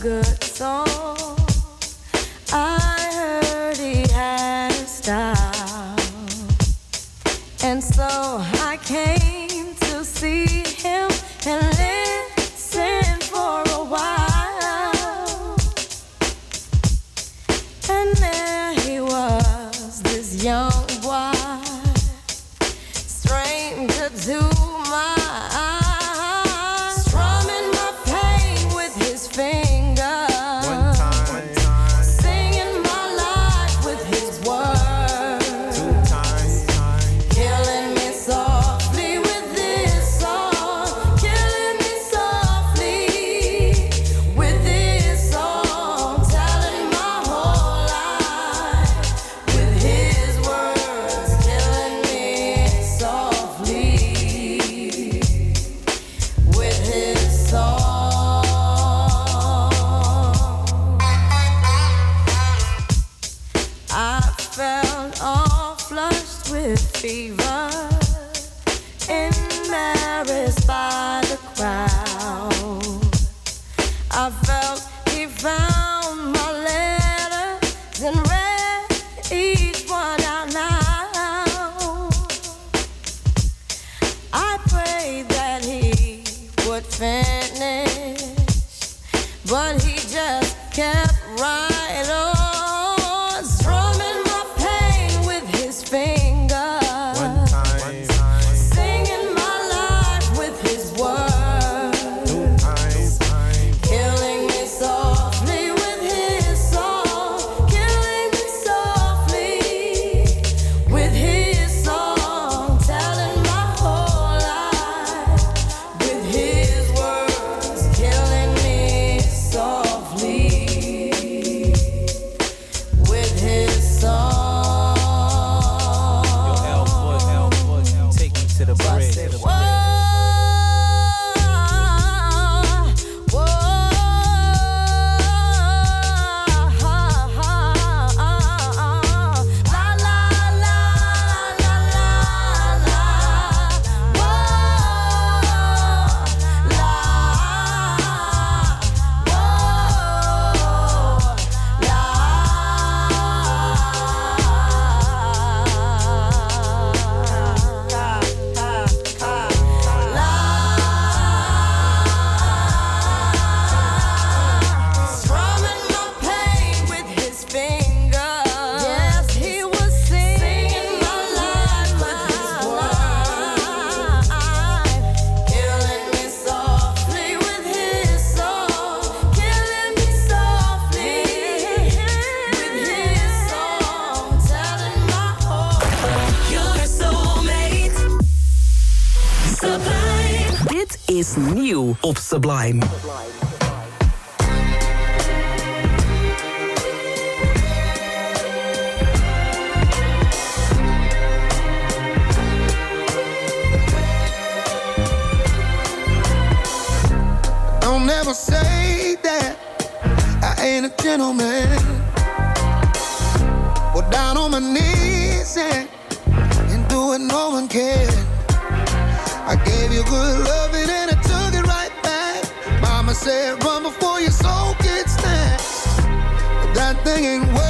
good your soul gets snatched. That thing ain't worth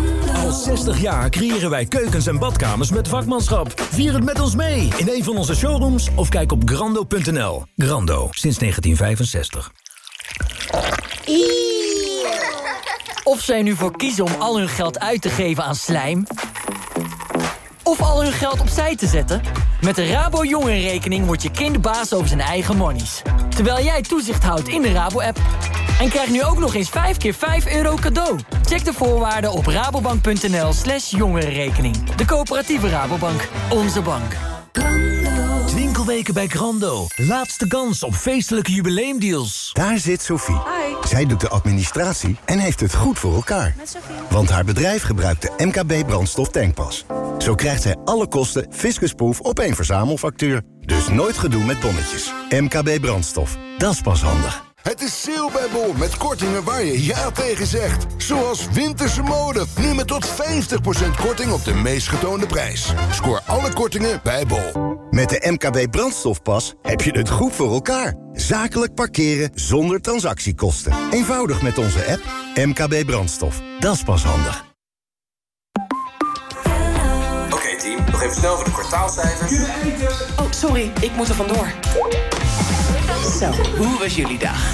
Al 60 jaar creëren wij keukens en badkamers met vakmanschap. Vier het met ons mee in een van onze showrooms of kijk op grando.nl. Grando, sinds 1965. Of zij nu voor kiezen om al hun geld uit te geven aan slijm... of al hun geld opzij te zetten... met de Rabo Jongerenrekening wordt je kind baas over zijn eigen monies. Terwijl jij toezicht houdt in de Rabo-app. En krijg nu ook nog eens 5 keer 5 euro cadeau. Check de voorwaarden op rabobank.nl slash jongerenrekening. De coöperatieve Rabobank. Onze bank. Winkelweken bij Grando. Laatste kans op feestelijke jubileumdeals. Daar zit Sophie. Zij doet de administratie en heeft het goed voor elkaar. Want haar bedrijf gebruikt de MKB brandstof tankpas. Zo krijgt zij alle kosten fiscusproof op één verzamelfactuur. Dus nooit gedoe met bonnetjes. MKB brandstof. Dat is pas handig. Het is sale bij Bol met kortingen waar je ja tegen zegt. Zoals winterse mode. Nu met tot 50% korting op de meest getoonde prijs. Scoor alle kortingen bij Bol. Met de MKB brandstofpas heb je het goed voor elkaar. Zakelijk parkeren zonder transactiekosten. Eenvoudig met onze app MKB brandstof. Dat is pas handig. Oké team, nog even snel voor de kwartaalcijfers. Oh, sorry, ik moet er vandoor. Zo, hoe was jullie dag?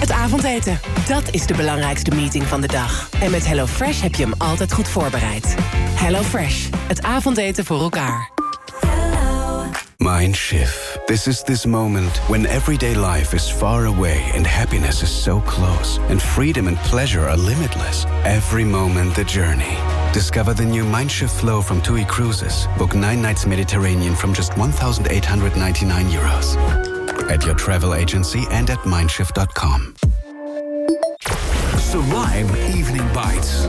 Het avondeten, dat is de belangrijkste meeting van de dag. En met HelloFresh heb je hem altijd goed voorbereid. HelloFresh, het avondeten voor elkaar. Mindshift. This is this moment when everyday life is far away and happiness is so close, and freedom and pleasure are limitless. Every moment the journey. Discover the new Mindshift flow from TUI Cruises. Book nine nights Mediterranean from just 1,899 euros. At your travel agency and at mindshift.com. Sublime Evening Bites.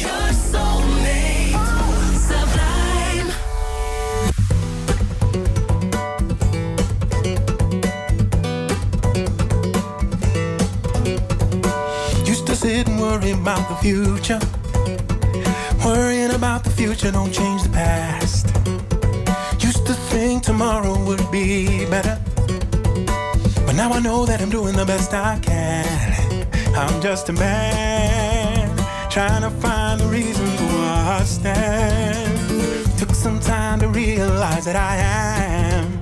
Your soulmate, sublime. Used to sit and worry about the future. Worrying about the future don't change the past. Tomorrow would be better. But now I know that I'm doing the best I can. I'm just a man trying to find the reason why I stand. Took some time to realize that I am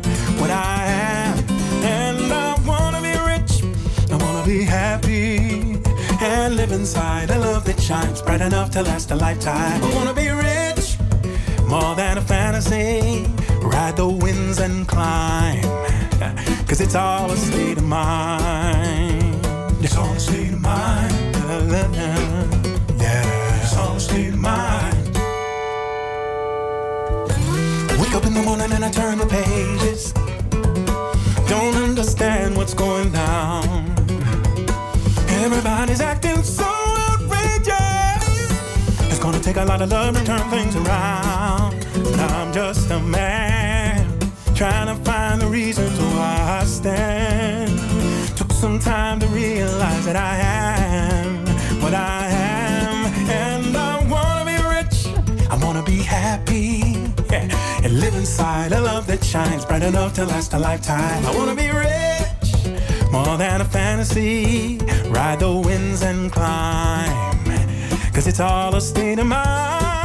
what I am. And I wanna be rich, I wanna be happy. And live inside a love that shines bright enough to last a lifetime. I wanna be rich, more than a fantasy. Ride the winds and climb. Cause it's all a state of mind. It's all a state of mind. La, la, la. Yeah, it's all a state of mind. Wake up in the morning and I turn the pages. Don't understand what's going down. Everybody's acting so outrageous. It's gonna take a lot of love to turn things around. I'm just a man trying to find the reasons why I stand. Took some time to realize that I am what I am, and I wanna be rich. I wanna be happy yeah, and live inside a love that shines bright enough to last a lifetime. I wanna be rich, more than a fantasy. Ride the winds and climb, cause it's all a state of mind.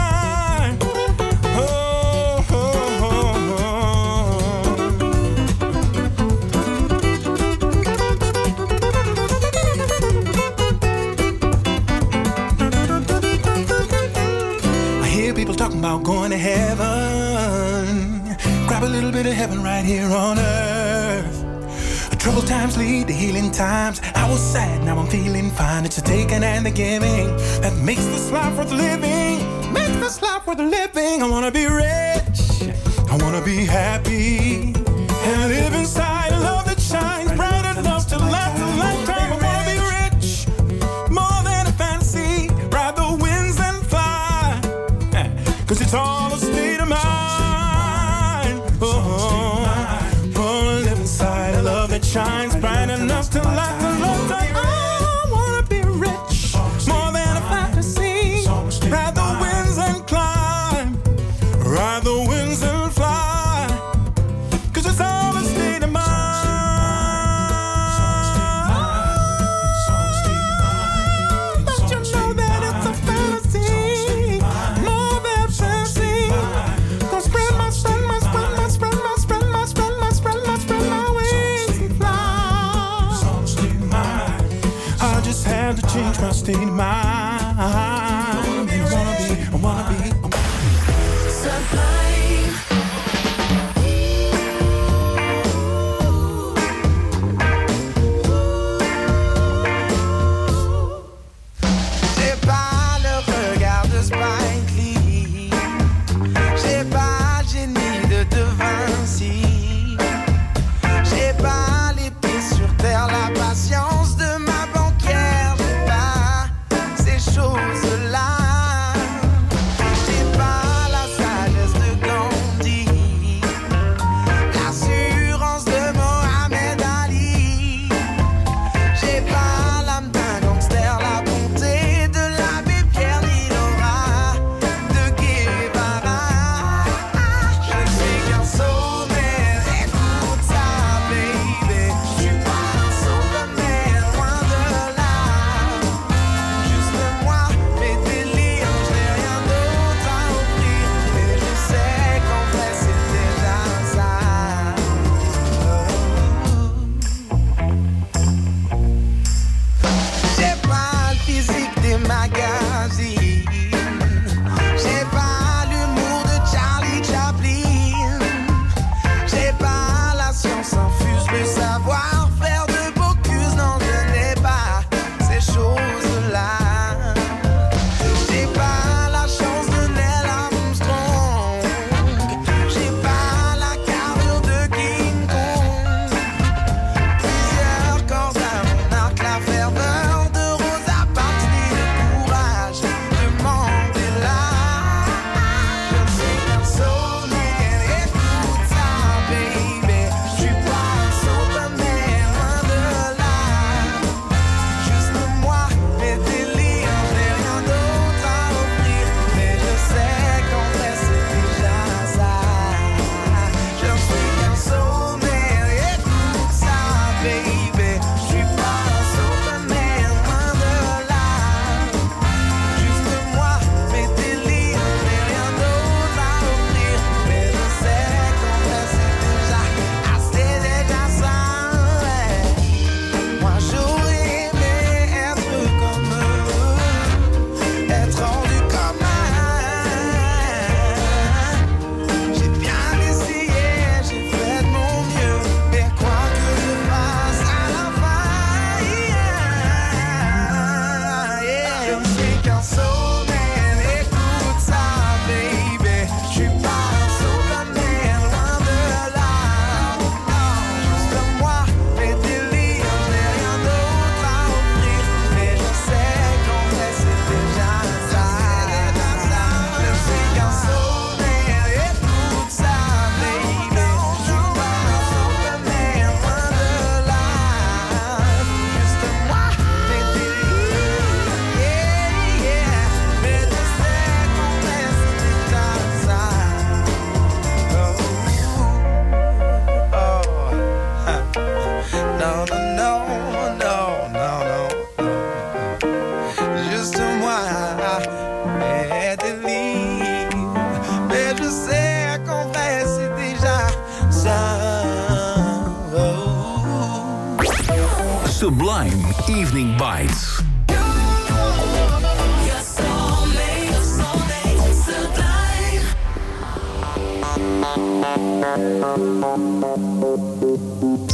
About going to heaven. Grab a little bit of heaven right here on earth. Troubled times lead to healing times. I was sad, now I'm feeling fine. It's a taking and the giving that makes this life worth living. Makes this life worth living. I wanna be rich. I wanna be happy. Had to change Sublime Evening Bites. All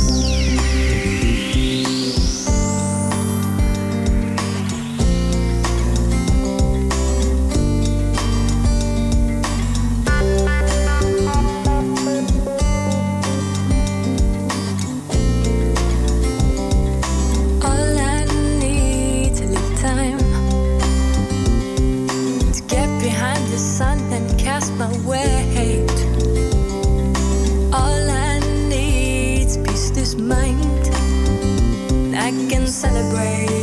celebrate.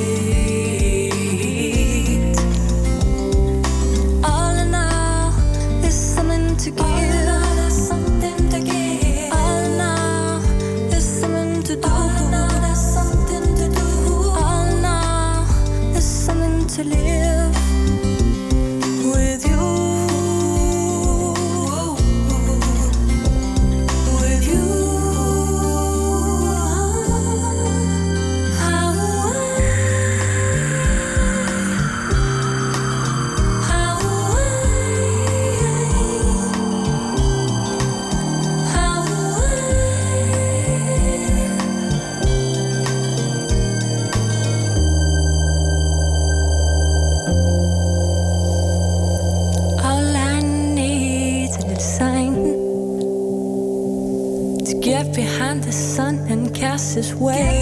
this way.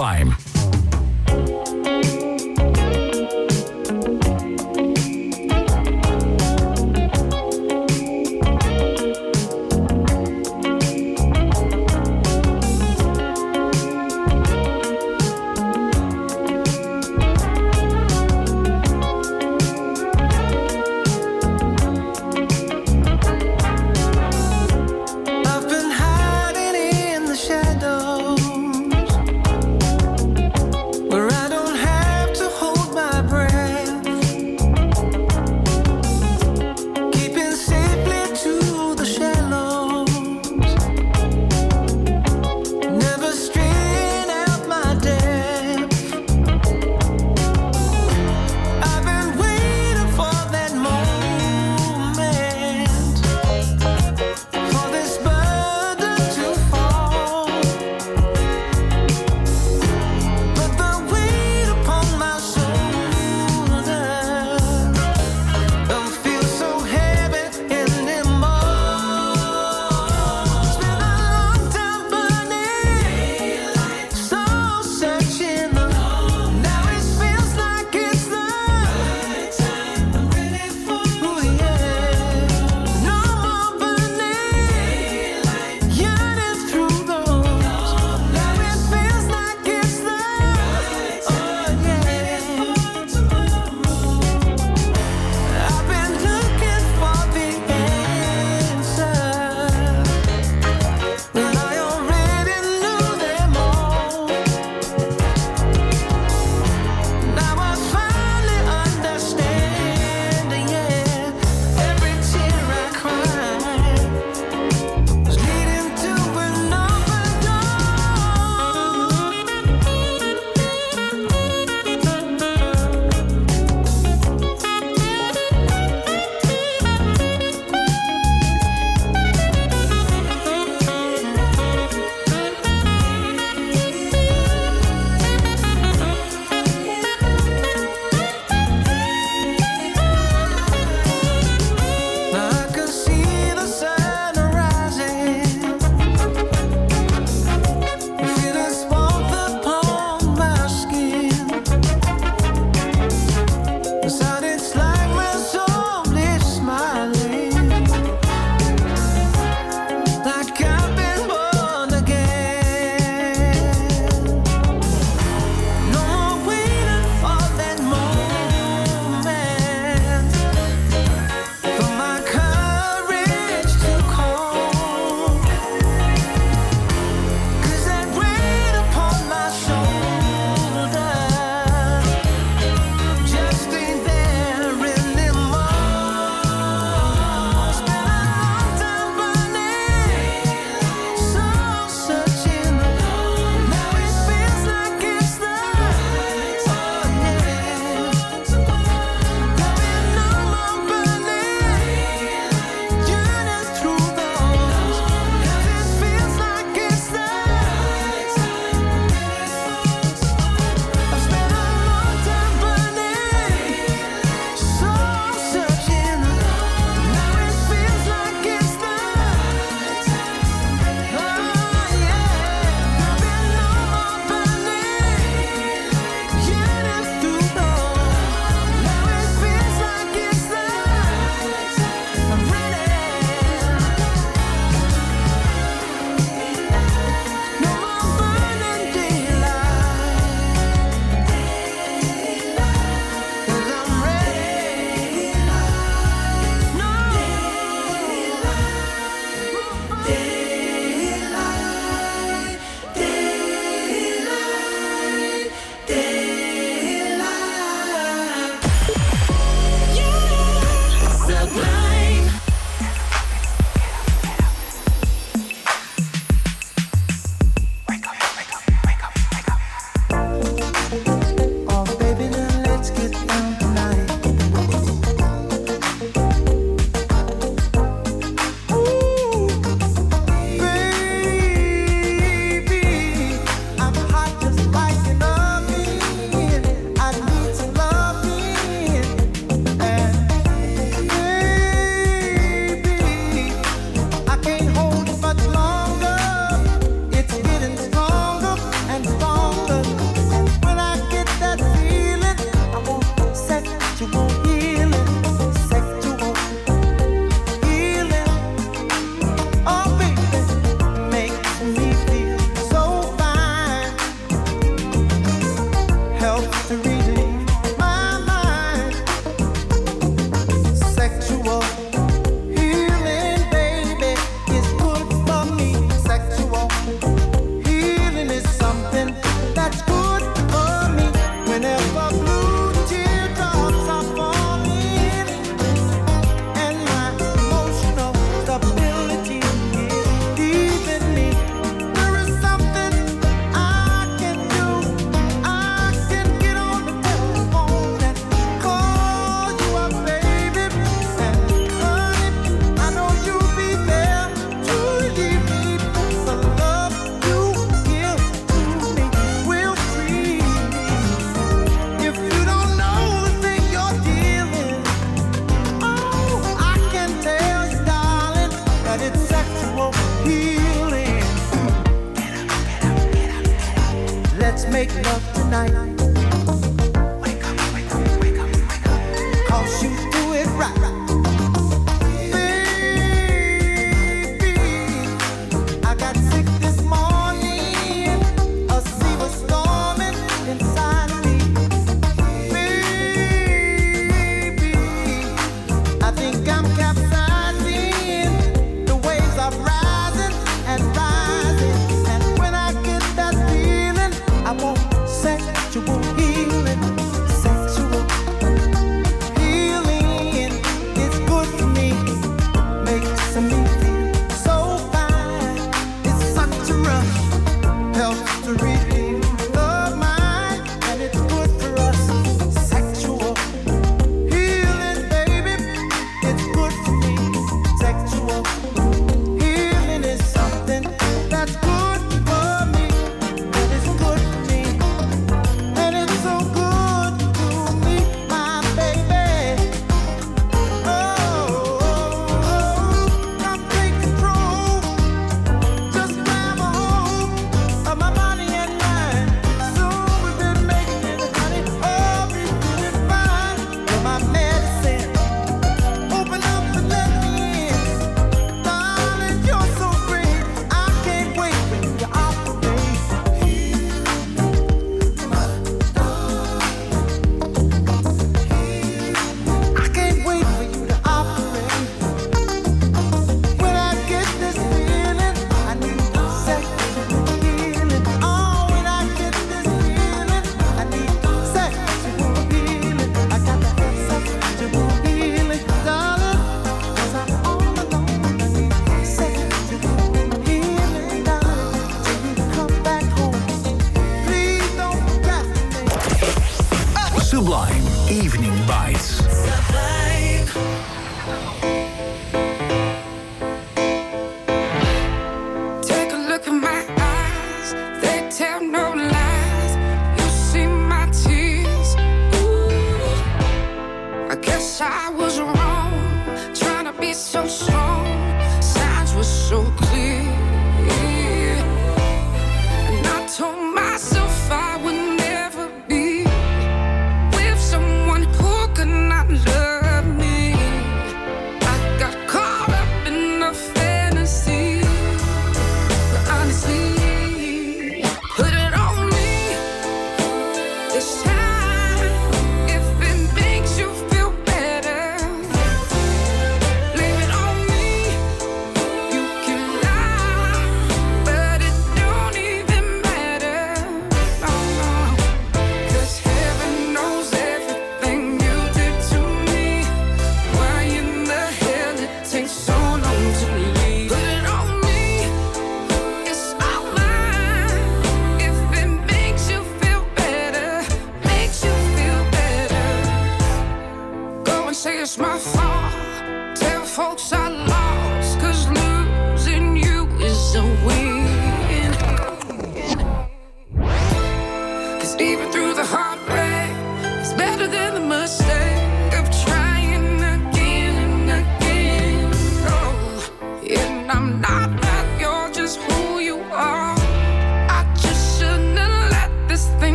Sublime.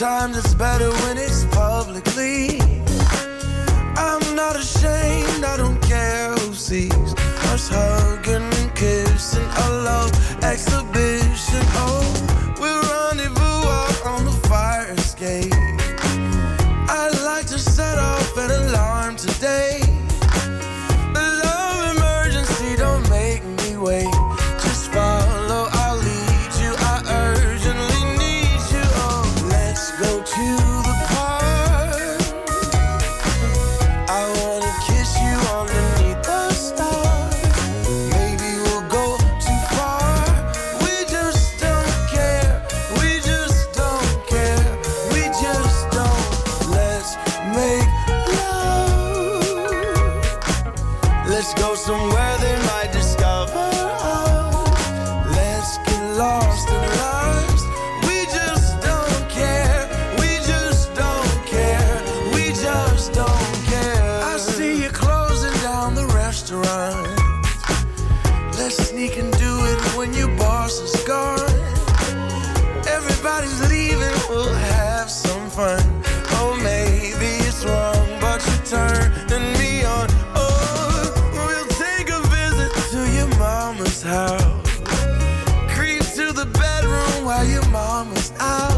Sometimes it's better when it's hugging and kissing. A love exhibition. Oh, out.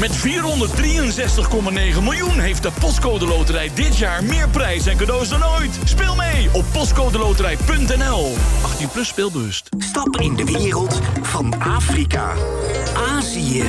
Met 463,9 miljoen heeft de Postcode Loterij dit jaar meer prijs en cadeaus dan ooit. Speel mee op postcodeloterij.nl. 18 plus speelbewust. Stap in de wereld van Afrika, Azië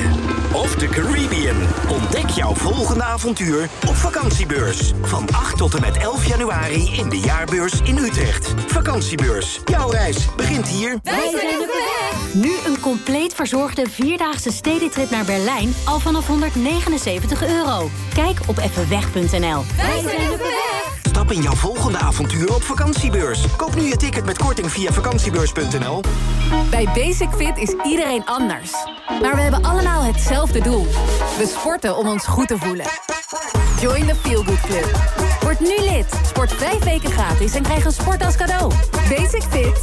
of de Caribbean. Ontdek jouw volgende avontuur op vakantiebeurs. Van 8 tot en met 11 januari in de jaarbeurs in Utrecht. Vakantiebeurs. Jouw reis begint hier. Wij zijn weg! Nu een compleet verzorgde vierdaagse stedentrip naar Berlijn al vanaf 179 euro. Kijk op effenweg.nl. Wij zijn op weg! Stap in jouw volgende avontuur op vakantiebeurs. Koop nu je ticket met korting via vakantiebeurs.nl. Bij Basic Fit is iedereen anders. Maar we hebben allemaal hetzelfde doel. We sporten om ons goed te voelen. Join the Feel Good Club. Word nu lid. Sport vijf weken gratis en krijg een sport als cadeau. Basic Fit.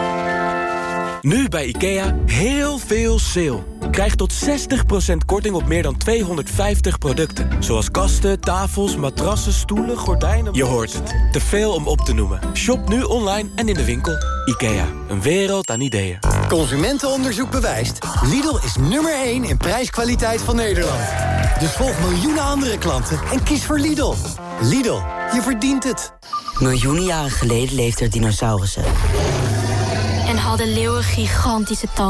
Nu bij IKEA heel veel sale. Krijg tot 60% korting op meer dan 250 producten. Zoals kasten, tafels, matrassen, stoelen, gordijnen... Je hoort het. Te veel om op te noemen. Shop nu online en in de winkel. IKEA. Een wereld aan ideeën. Consumentenonderzoek bewijst. Lidl is nummer 1 in prijskwaliteit van Nederland. Dus volg miljoenen andere klanten en kies voor Lidl. Lidl, je verdient het. Miljoenen jaren geleden leefden er dinosaurussen. En hadden leeuwen gigantische tanden.